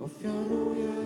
Ofiaruję